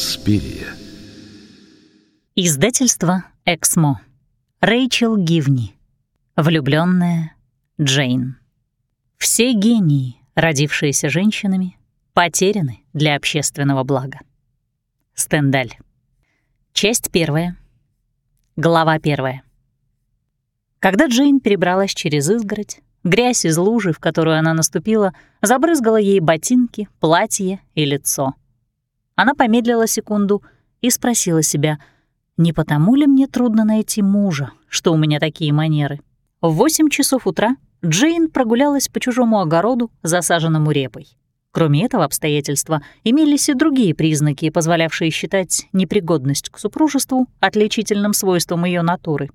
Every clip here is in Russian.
Инспирия. Издательство «Эксмо». Рэйчел Гивни. Влюбленная Джейн. Все гении, родившиеся женщинами, потеряны для общественного блага. Стендаль. Часть первая. Глава первая. Когда Джейн перебралась через изгородь, грязь из лужи, в которую она наступила, забрызгала ей ботинки, платье и лицо. Она помедлила секунду и спросила себя, не потому ли мне трудно найти мужа, что у меня такие манеры. В восемь часов утра Джейн прогулялась по чужому огороду, засаженному репой. Кроме этого обстоятельства, имелись и другие признаки, позволявшие считать непригодность к супружеству отличительным свойством ее натуры.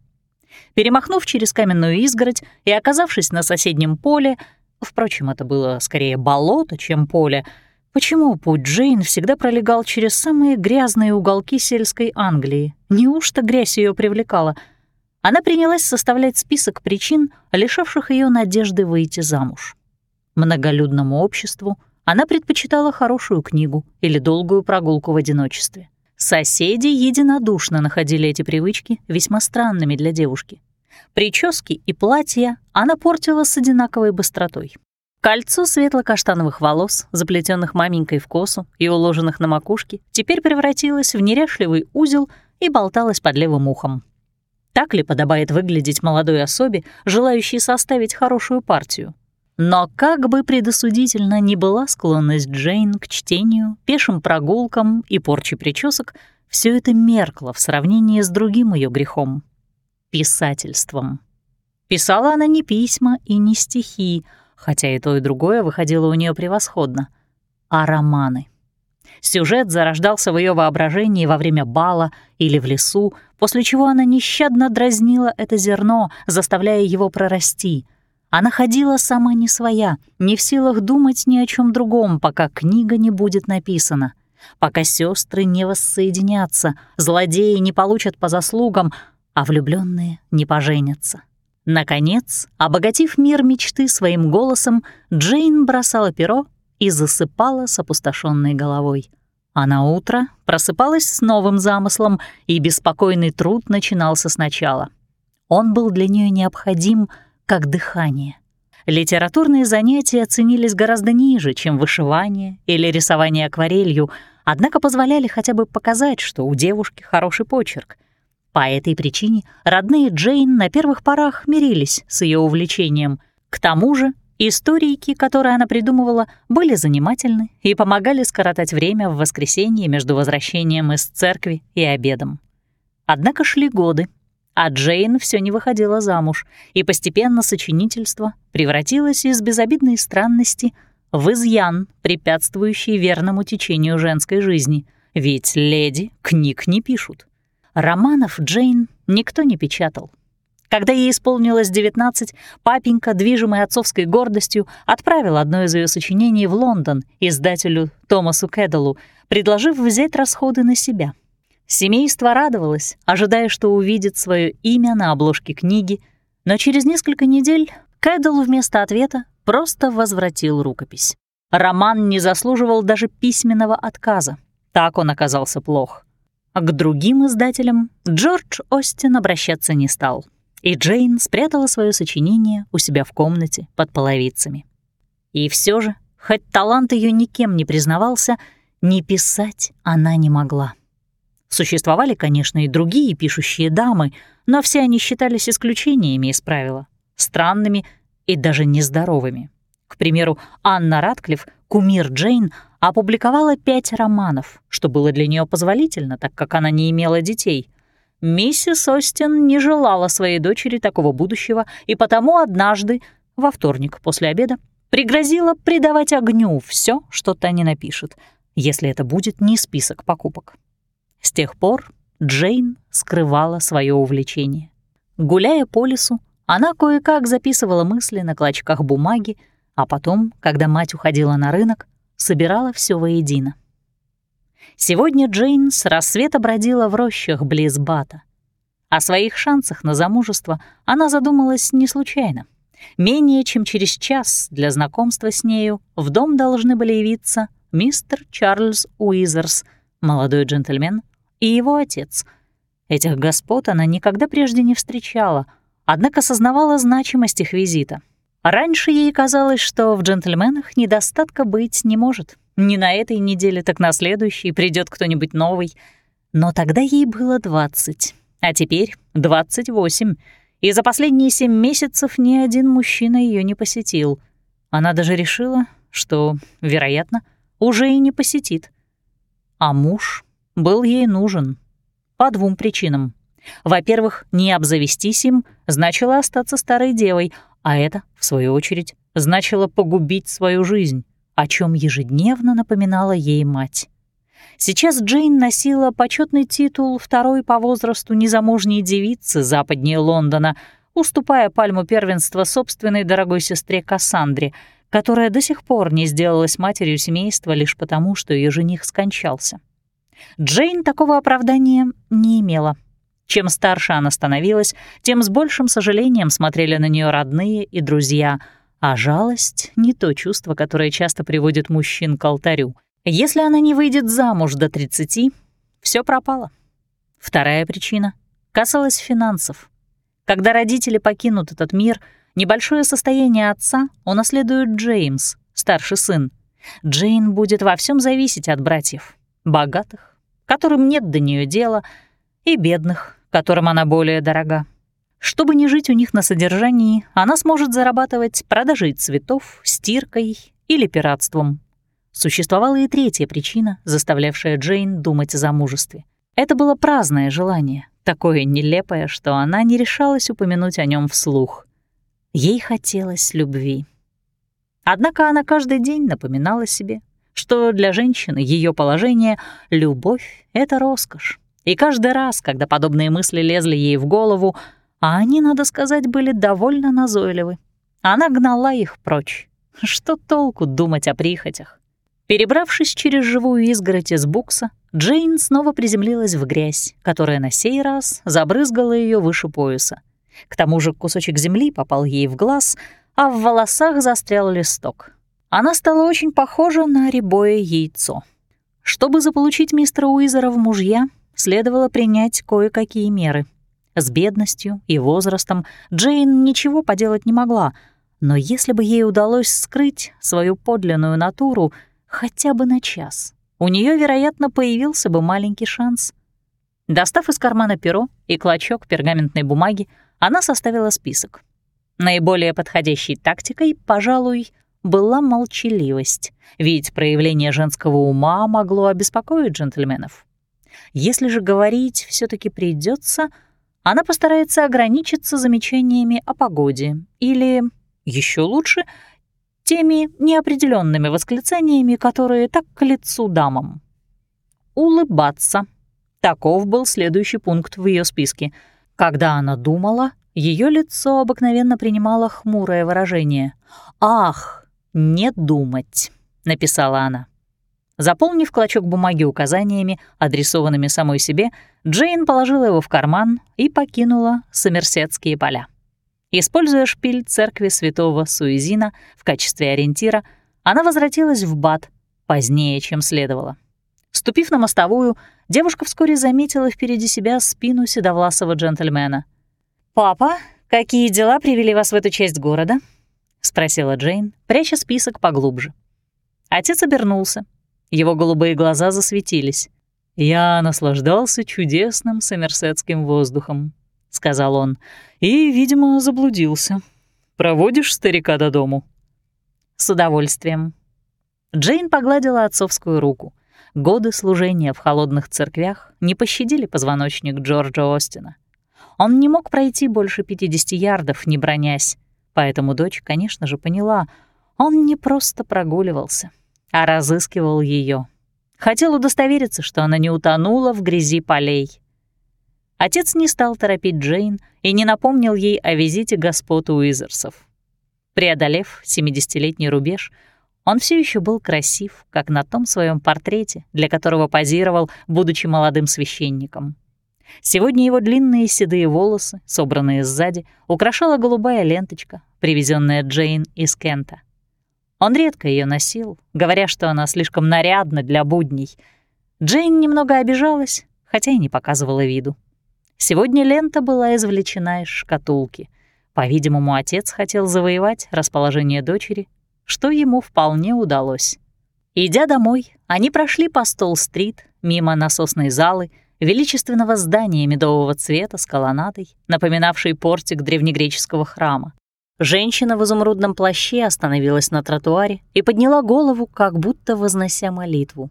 Перемахнув через каменную изгородь и оказавшись на соседнем поле, впрочем, это было скорее болото, чем поле, почему путь Джейн всегда пролегал через самые грязные уголки сельской Англии? Неужто грязь ее привлекала? Она принялась составлять список причин, лишавших ее надежды выйти замуж. Многолюдному обществу — она предпочитала хорошую книгу или долгую прогулку в одиночестве. Соседи единодушно находили эти привычки весьма странными для девушки. Прически и платья она портила с одинаковой быстротой. Кольцо светло-каштановых волос, заплетенных маменькой в косу и уложенных на макушке, теперь превратилось в неряшливый узел и болталось под левым ухом. Так ли подобает выглядеть молодой особе, желающей составить хорошую партию? Но как бы предосудительно ни была склонность Джейн к чтению, пешим прогулкам и порче причесок, все это меркло в сравнении с другим ее грехом — писательством. Писала она не письма и не стихи, хотя и то, и другое выходило у нее превосходно, а романы. Сюжет зарождался в ее воображении во время бала или в лесу, после чего она нещадно дразнила это зерно, заставляя его прорасти — она ходила сама не своя, не в силах думать ни о чем другом, пока книга не будет написана, пока сестры не воссоединятся, злодеи не получат по заслугам, а влюбленные не поженятся. Наконец, обогатив мир мечты своим голосом, Джейн бросала перо и засыпала с опустошенной головой. А на утро просыпалась с новым замыслом, и беспокойный труд начинался сначала. Он был для нее необходим — как дыхание. Литературные занятия ценились гораздо ниже, чем вышивание или рисование акварелью, однако позволяли хотя бы показать, что у девушки хороший почерк. По этой причине родные Джейн на первых порах мирились с ее увлечением. К тому же историйки, которые она придумывала, были занимательны и помогали скоротать время в воскресенье между возвращением из церкви и обедом. Однако шли годы, а Джейн все не выходила замуж, и постепенно сочинительство превратилось из безобидной странности в изъян, препятствующий верному течению женской жизни, ведь леди книг не пишут. Романов Джейн никто не печатал. Когда ей исполнилось 19, папенька, движимый отцовской гордостью, отправил одно из ее сочинений в Лондон издателю Томасу Кэддалу, предложив взять расходы на себя — Семейство радовалось, ожидая, что увидит свое имя на обложке книги, но через несколько недель Кэддл вместо ответа просто возвратил рукопись. Роман не заслуживал даже письменного отказа. Так он оказался плох. А к другим издателям Джордж Остин обращаться не стал, и Джейн спрятала свое сочинение у себя в комнате под половицами. И все же, хоть талант ее никем не признавался, не писать она не могла. Существовали, конечно, и другие пишущие дамы, но все они считались исключениями из правила, странными и даже нездоровыми. К примеру, Анна Ратклифф, кумир Джейн, опубликовала пять романов, что было для нее позволительно, так как она не имела детей. Миссис Остин не желала своей дочери такого будущего, и потому однажды, во вторник после обеда, пригрозила придавать огню все, что та не напишет, если это будет не список покупок. С тех пор Джейн скрывала свое увлечение. Гуляя по лесу, она кое-как записывала мысли на клочках бумаги, а потом, когда мать уходила на рынок, собирала все воедино. Сегодня Джейн с рассвета бродила в рощах близ Бата. О своих шансах на замужество она задумалась не случайно. Менее чем через час для знакомства с нею в дом должны были явиться мистер Чарльз Уизерс молодой джентльмен, и его отец. Этих господ она никогда прежде не встречала, однако сознавала значимость их визита. Раньше ей казалось, что в джентльменах недостатка быть не может. Ни на этой неделе, так на следующей придет кто-нибудь новый. Но тогда ей было 20, а теперь 28, и за последние семь месяцев ни один мужчина ее не посетил. Она даже решила, что, вероятно, уже и не посетит. А муж был ей нужен по двум причинам. Во-первых, не обзавестись им значило остаться старой девой, а это, в свою очередь, значило погубить свою жизнь, о чем ежедневно напоминала ей мать. Сейчас Джейн носила почетный титул второй по возрасту незамужней девицы западнее Лондона, уступая пальму первенства собственной дорогой сестре Кассандре, которая до сих пор не сделалась матерью семейства лишь потому, что ее жених скончался. Джейн такого оправдания не имела. Чем старше она становилась, тем с большим сожалением смотрели на нее родные и друзья, а жалость — не то чувство, которое часто приводит мужчин к алтарю. Если она не выйдет замуж до 30, все пропало. Вторая причина касалась финансов. Когда родители покинут этот мир, небольшое состояние отца унаследует Джеймс, старший сын. Джейн будет во всем зависеть от братьев, богатых которым нет до нее дела, и бедных, которым она более дорога. Чтобы не жить у них на содержании, она сможет зарабатывать продажей цветов, стиркой или пиратством. Существовала и третья причина, заставлявшая Джейн думать о замужестве. Это было праздное желание, такое нелепое, что она не решалась упомянуть о нем вслух. Ей хотелось любви. Однако она каждый день напоминала себе, что для женщины ее положение — любовь — это роскошь. И каждый раз, когда подобные мысли лезли ей в голову, а они, надо сказать, были довольно назойливы, она гнала их прочь. Что толку думать о прихотях? Перебравшись через живую изгородь из букса, Джейн снова приземлилась в грязь, которая на сей раз забрызгала ее выше пояса. К тому же кусочек земли попал ей в глаз, а в волосах застрял листок она стала очень похожа на рябое яйцо. Чтобы заполучить мистера Уизера в мужья, следовало принять кое-какие меры. С бедностью и возрастом Джейн ничего поделать не могла, но если бы ей удалось скрыть свою подлинную натуру хотя бы на час, у нее, вероятно, появился бы маленький шанс. Достав из кармана перо и клочок пергаментной бумаги, она составила список. Наиболее подходящей тактикой, пожалуй, была молчаливость, ведь проявление женского ума могло обеспокоить джентльменов. Если же говорить все таки придется, она постарается ограничиться замечаниями о погоде или, еще лучше, теми неопределенными восклицаниями, которые так к лицу дамам. Улыбаться. Таков был следующий пункт в ее списке. Когда она думала, ее лицо обыкновенно принимало хмурое выражение. «Ах, «Не думать», — написала она. Заполнив клочок бумаги указаниями, адресованными самой себе, Джейн положила его в карман и покинула Сомерсетские поля. Используя шпиль церкви святого Суизина в качестве ориентира, она возвратилась в Бат позднее, чем следовало. Ступив на мостовую, девушка вскоре заметила впереди себя спину седовласого джентльмена. «Папа, какие дела привели вас в эту часть города?» — спросила Джейн, пряча список поглубже. Отец обернулся. Его голубые глаза засветились. «Я наслаждался чудесным сомерсетским воздухом», — сказал он, — «и, видимо, заблудился. Проводишь старика до дому?» «С удовольствием». Джейн погладила отцовскую руку. Годы служения в холодных церквях не пощадили позвоночник Джорджа Остина. Он не мог пройти больше 50 ярдов, не бронясь, Поэтому дочь, конечно же, поняла, он не просто прогуливался, а разыскивал ее. Хотел удостовериться, что она не утонула в грязи полей. Отец не стал торопить Джейн и не напомнил ей о визите господ Уизерсов. Преодолев 70-летний рубеж, он все еще был красив, как на том своем портрете, для которого позировал, будучи молодым священником. Сегодня его длинные седые волосы, собранные сзади, украшала голубая ленточка, привезенная Джейн из Кента. Он редко ее носил, говоря, что она слишком нарядна для будней. Джейн немного обижалась, хотя и не показывала виду. Сегодня лента была извлечена из шкатулки. По-видимому, отец хотел завоевать расположение дочери, что ему вполне удалось. Идя домой, они прошли по Стол-стрит, мимо насосной залы, величественного здания медового цвета с колоннадой, напоминавшей портик древнегреческого храма. Женщина в изумрудном плаще остановилась на тротуаре и подняла голову, как будто вознося молитву.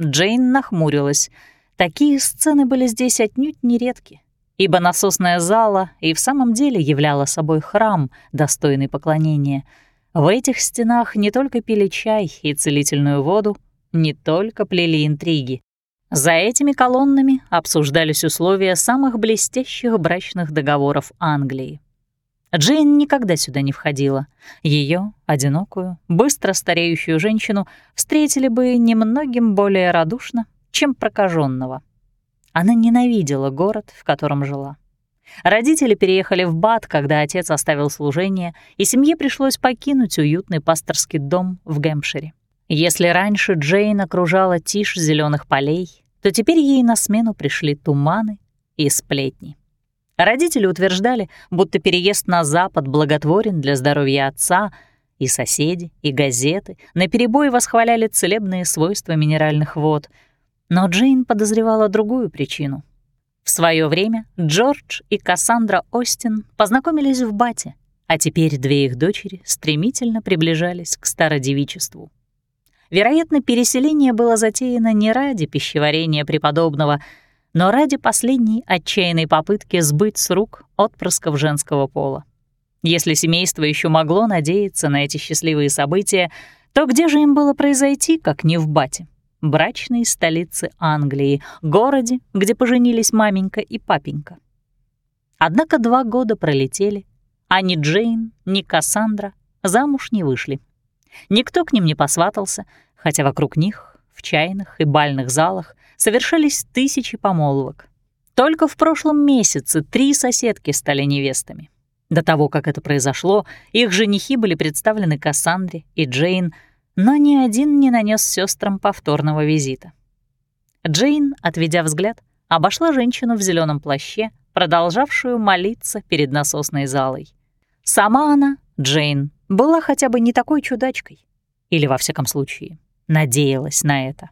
Джейн нахмурилась. Такие сцены были здесь отнюдь нередки, ибо насосная зала и в самом деле являла собой храм, достойный поклонения. В этих стенах не только пили чай и целительную воду, не только плели интриги. За этими колоннами обсуждались условия самых блестящих брачных договоров Англии. Джейн никогда сюда не входила. Ее, одинокую, быстро стареющую женщину, встретили бы немногим более радушно, чем прокаженного. Она ненавидела город, в котором жила. Родители переехали в Бат, когда отец оставил служение, и семье пришлось покинуть уютный пасторский дом в Гэмпшире. Если раньше Джейн окружала тишь зеленых полей, то теперь ей на смену пришли туманы и сплетни. Родители утверждали, будто переезд на Запад благотворен для здоровья отца, и соседи, и газеты наперебой восхваляли целебные свойства минеральных вод. Но Джейн подозревала другую причину. В свое время Джордж и Кассандра Остин познакомились в Бате, а теперь две их дочери стремительно приближались к стародевичеству. Вероятно, переселение было затеяно не ради пищеварения преподобного — но ради последней отчаянной попытки сбыть с рук отпрысков женского пола. Если семейство еще могло надеяться на эти счастливые события, то где же им было произойти, как не в Бате, брачной столице Англии, городе, где поженились маменька и папенька? Однако два года пролетели, а ни Джейн, ни Кассандра замуж не вышли. Никто к ним не посватался, хотя вокруг них, в чайных и бальных залах, совершались тысячи помолвок. Только в прошлом месяце три соседки стали невестами. До того, как это произошло, их женихи были представлены Кассандре и Джейн, но ни один не нанес сестрам повторного визита. Джейн, отведя взгляд, обошла женщину в зеленом плаще, продолжавшую молиться перед насосной залой. Сама она, Джейн, была хотя бы не такой чудачкой. Или, во всяком случае, надеялась на это.